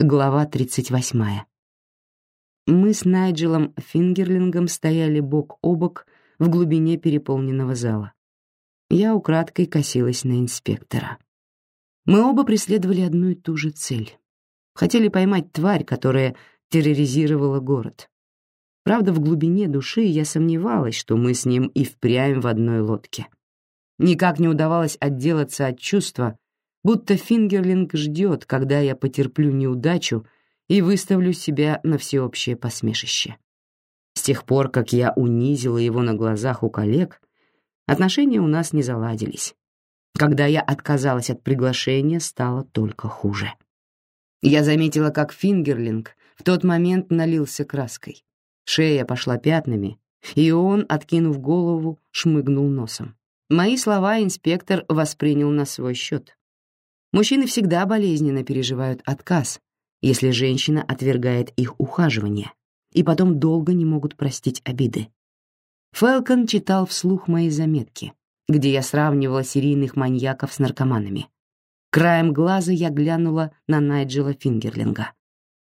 Глава 38. Мы с Найджелом Фингерлингом стояли бок о бок в глубине переполненного зала. Я украдкой косилась на инспектора. Мы оба преследовали одну и ту же цель. Хотели поймать тварь, которая терроризировала город. Правда, в глубине души я сомневалась, что мы с ним и впрямь в одной лодке. Никак не удавалось отделаться от чувства, будто Фингерлинг ждет, когда я потерплю неудачу и выставлю себя на всеобщее посмешище. С тех пор, как я унизила его на глазах у коллег, отношения у нас не заладились. Когда я отказалась от приглашения, стало только хуже. Я заметила, как Фингерлинг в тот момент налился краской. Шея пошла пятнами, и он, откинув голову, шмыгнул носом. Мои слова инспектор воспринял на свой счет. Мужчины всегда болезненно переживают отказ, если женщина отвергает их ухаживание, и потом долго не могут простить обиды. Фелкон читал вслух мои заметки, где я сравнивала серийных маньяков с наркоманами. Краем глаза я глянула на Найджела Фингерлинга.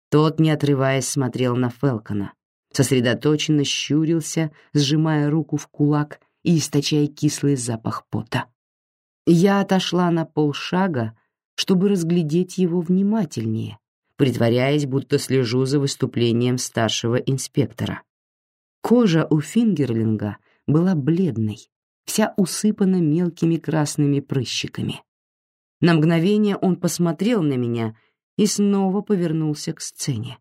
Тот, не отрываясь, смотрел на Фелкона, сосредоточенно щурился, сжимая руку в кулак и источая кислый запах пота. Я отошла на полшага, чтобы разглядеть его внимательнее, притворяясь, будто слежу за выступлением старшего инспектора. Кожа у Фингерлинга была бледной, вся усыпана мелкими красными прыщиками. На мгновение он посмотрел на меня и снова повернулся к сцене.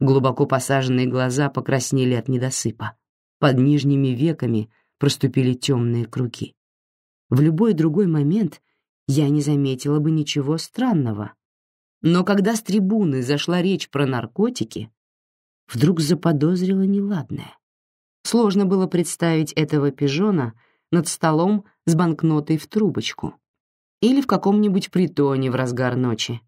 Глубоко посаженные глаза покраснели от недосыпа. Под нижними веками проступили темные круги. В любой другой момент я не заметила бы ничего странного. Но когда с трибуны зашла речь про наркотики, вдруг заподозрила неладное. Сложно было представить этого пижона над столом с банкнотой в трубочку или в каком-нибудь притоне в разгар ночи.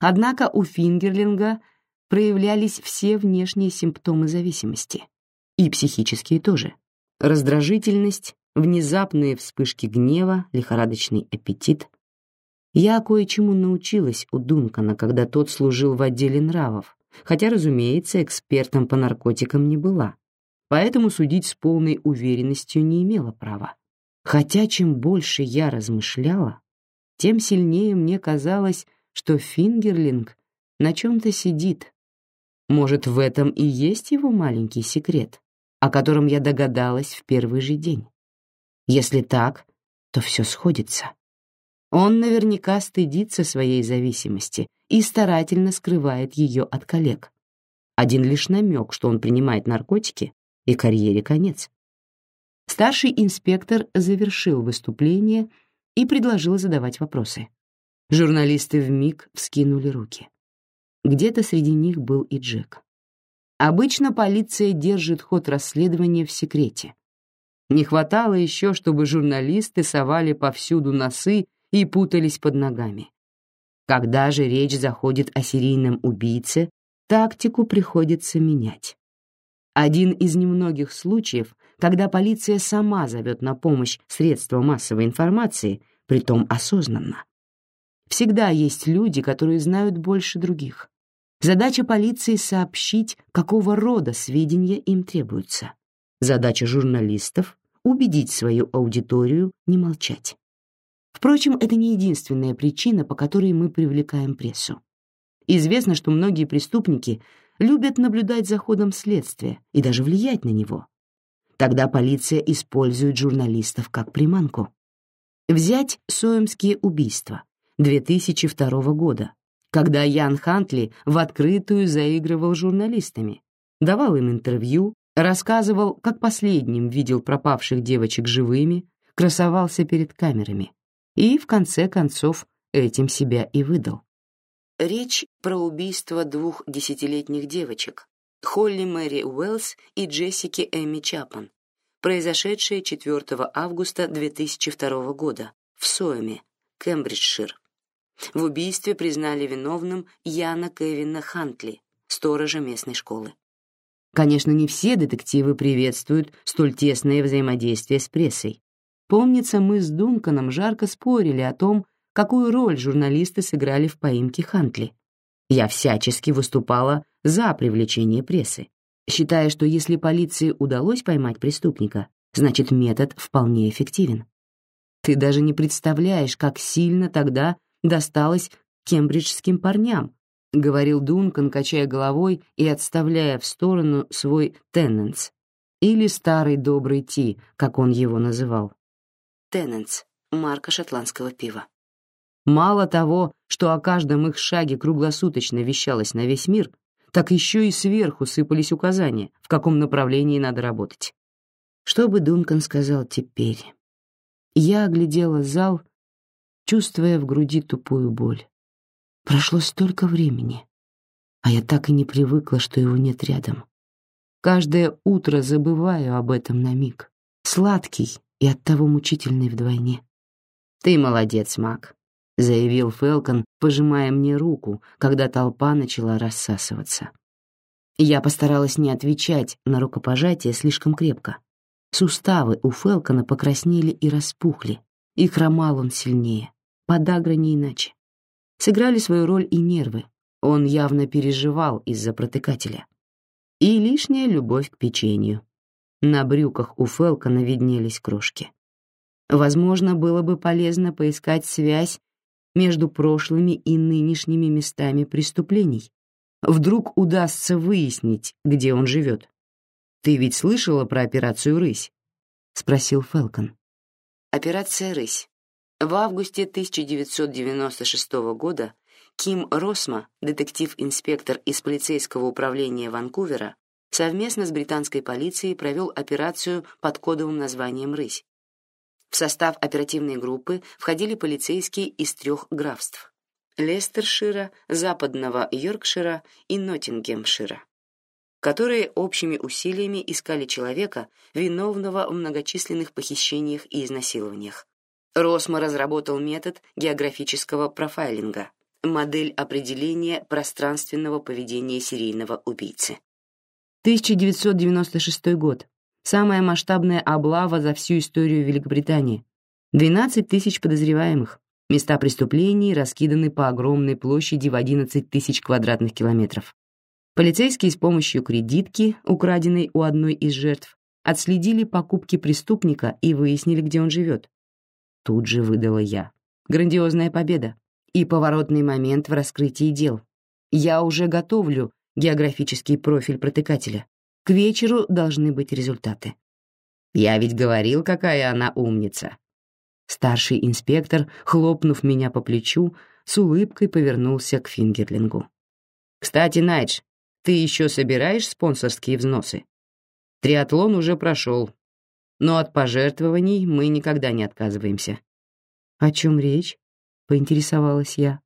Однако у Фингерлинга проявлялись все внешние симптомы зависимости. И психические тоже. Раздражительность, внезапные вспышки гнева, лихорадочный аппетит. Я кое-чему научилась у Дункана, когда тот служил в отделе нравов, хотя, разумеется, экспертом по наркотикам не была, поэтому судить с полной уверенностью не имела права. Хотя чем больше я размышляла, тем сильнее мне казалось, что Фингерлинг на чем-то сидит. Может, в этом и есть его маленький секрет, о котором я догадалась в первый же день. Если так, то все сходится. Он наверняка стыдится своей зависимости и старательно скрывает ее от коллег. Один лишь намек, что он принимает наркотики, и карьере конец. Старший инспектор завершил выступление и предложил задавать вопросы. Журналисты вмиг вскинули руки. Где-то среди них был и Джек. Обычно полиция держит ход расследования в секрете, не хватало еще, чтобы журналисты совали повсюду носы и путались под ногами. Когда же речь заходит о серийном убийце, тактику приходится менять. Один из немногих случаев, когда полиция сама зовет на помощь средства массовой информации, притом осознанно. Всегда есть люди, которые знают больше других. Задача полиции — сообщить, какого рода сведения им требуются. Задача журналистов — убедить свою аудиторию не молчать. Впрочем, это не единственная причина, по которой мы привлекаем прессу. Известно, что многие преступники любят наблюдать за ходом следствия и даже влиять на него. Тогда полиция использует журналистов как приманку. Взять Соемские убийства 2002 года, когда Ян Хантли в открытую заигрывал журналистами, давал им интервью, Рассказывал, как последним видел пропавших девочек живыми, красовался перед камерами и, в конце концов, этим себя и выдал. Речь про убийство двух десятилетних девочек, Холли Мэри Уэллс и Джессики Эми Чапман, произошедшее 4 августа 2002 года в Соэме, Кембриджшир. В убийстве признали виновным Яна Кевина Хантли, сторожа местной школы. Конечно, не все детективы приветствуют столь тесное взаимодействие с прессой. Помнится, мы с Дунканом жарко спорили о том, какую роль журналисты сыграли в поимке Хантли. Я всячески выступала за привлечение прессы, считая, что если полиции удалось поймать преступника, значит метод вполне эффективен. Ты даже не представляешь, как сильно тогда досталось кембриджским парням, говорил Дункан, качая головой и отставляя в сторону свой Тенненс, или старый добрый Ти, как он его называл. Тенненс — марка шотландского пива. Мало того, что о каждом их шаге круглосуточно вещалось на весь мир, так еще и сверху сыпались указания, в каком направлении надо работать. Что бы Дункан сказал теперь? Я оглядела зал, чувствуя в груди тупую боль. Прошло столько времени, а я так и не привыкла, что его нет рядом. Каждое утро забываю об этом на миг. Сладкий и оттого мучительный вдвойне. «Ты молодец, Мак», — заявил Фелкон, пожимая мне руку, когда толпа начала рассасываться. Я постаралась не отвечать на рукопожатие слишком крепко. Суставы у Фелкона покраснели и распухли, и хромал он сильнее, подагра не иначе. Сыграли свою роль и нервы, он явно переживал из-за протыкателя. И лишняя любовь к печенью. На брюках у Фелкона виднелись крошки. Возможно, было бы полезно поискать связь между прошлыми и нынешними местами преступлений. Вдруг удастся выяснить, где он живет. Ты ведь слышала про операцию «Рысь»? спросил Фелкон. Операция «Рысь». В августе 1996 года Ким Росма, детектив-инспектор из полицейского управления Ванкувера, совместно с британской полицией провел операцию под кодовым названием «Рысь». В состав оперативной группы входили полицейские из трех графств — Лестершира, Западного Йоркшира и Ноттингемшира, которые общими усилиями искали человека, виновного в многочисленных похищениях и изнасилованиях. Росма разработал метод географического профайлинга, модель определения пространственного поведения серийного убийцы. 1996 год. Самая масштабная облава за всю историю Великобритании. 12 тысяч подозреваемых. Места преступлений раскиданы по огромной площади в 11 тысяч квадратных километров. Полицейские с помощью кредитки, украденной у одной из жертв, отследили покупки преступника и выяснили, где он живет. Тут же выдала я. Грандиозная победа и поворотный момент в раскрытии дел. Я уже готовлю географический профиль протыкателя. К вечеру должны быть результаты. Я ведь говорил, какая она умница. Старший инспектор, хлопнув меня по плечу, с улыбкой повернулся к Фингерлингу. Кстати, Найдж, ты еще собираешь спонсорские взносы? Триатлон уже прошел, но от пожертвований мы никогда не отказываемся. О чем речь? Поинтересовалась я.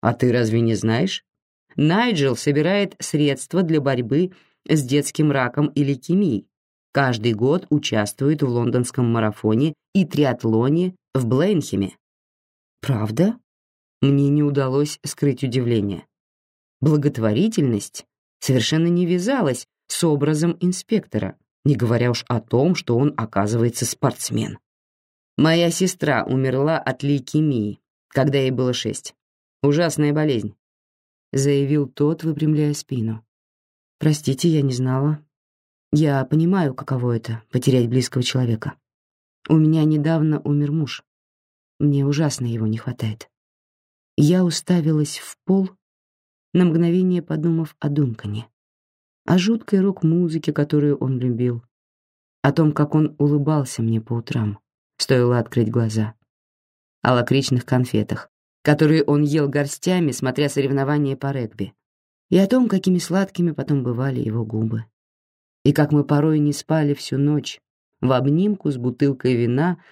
А ты разве не знаешь? Найджел собирает средства для борьбы с детским раком и лейкемией. Каждый год участвует в лондонском марафоне и триатлоне в Блейнхеме. Правда? Мне не удалось скрыть удивление. Благотворительность совершенно не вязалась с образом инспектора, не говоря уж о том, что он, оказывается, спортсмен. Моя сестра умерла от лейкемии, когда ей было шесть. Ужасная болезнь, заявил тот, выпрямляя спину. Простите, я не знала. Я понимаю, каково это потерять близкого человека. У меня недавно умер муж. Мне ужасно его не хватает. Я уставилась в пол, на мгновение подумав о Дункане, о жуткой рок-музыке, которую он любил, о том, как он улыбался мне по утрам, стоило открыть глаза, о лакричных конфетах, которые он ел горстями, смотря соревнования по регби, и о том, какими сладкими потом бывали его губы, и как мы порой не спали всю ночь в обнимку с бутылкой вина,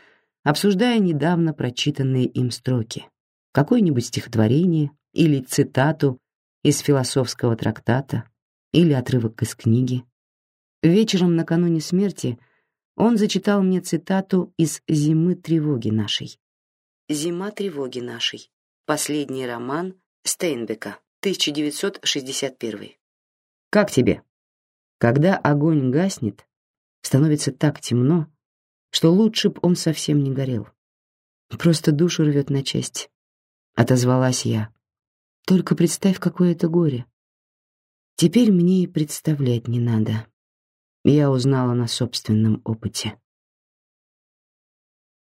обсуждая недавно прочитанные им строки, какое-нибудь стихотворение или цитату из философского трактата или отрывок из книги. Вечером накануне смерти он зачитал мне цитату из «Зимы тревоги нашей». «Зима тревоги нашей» — последний роман Стейнбека, 1961. «Как тебе?» Когда огонь гаснет, становится так темно, что лучше б он совсем не горел. Просто душу рвет на части. Отозвалась я. Только представь, какое это горе. Теперь мне и представлять не надо. Я узнала на собственном опыте.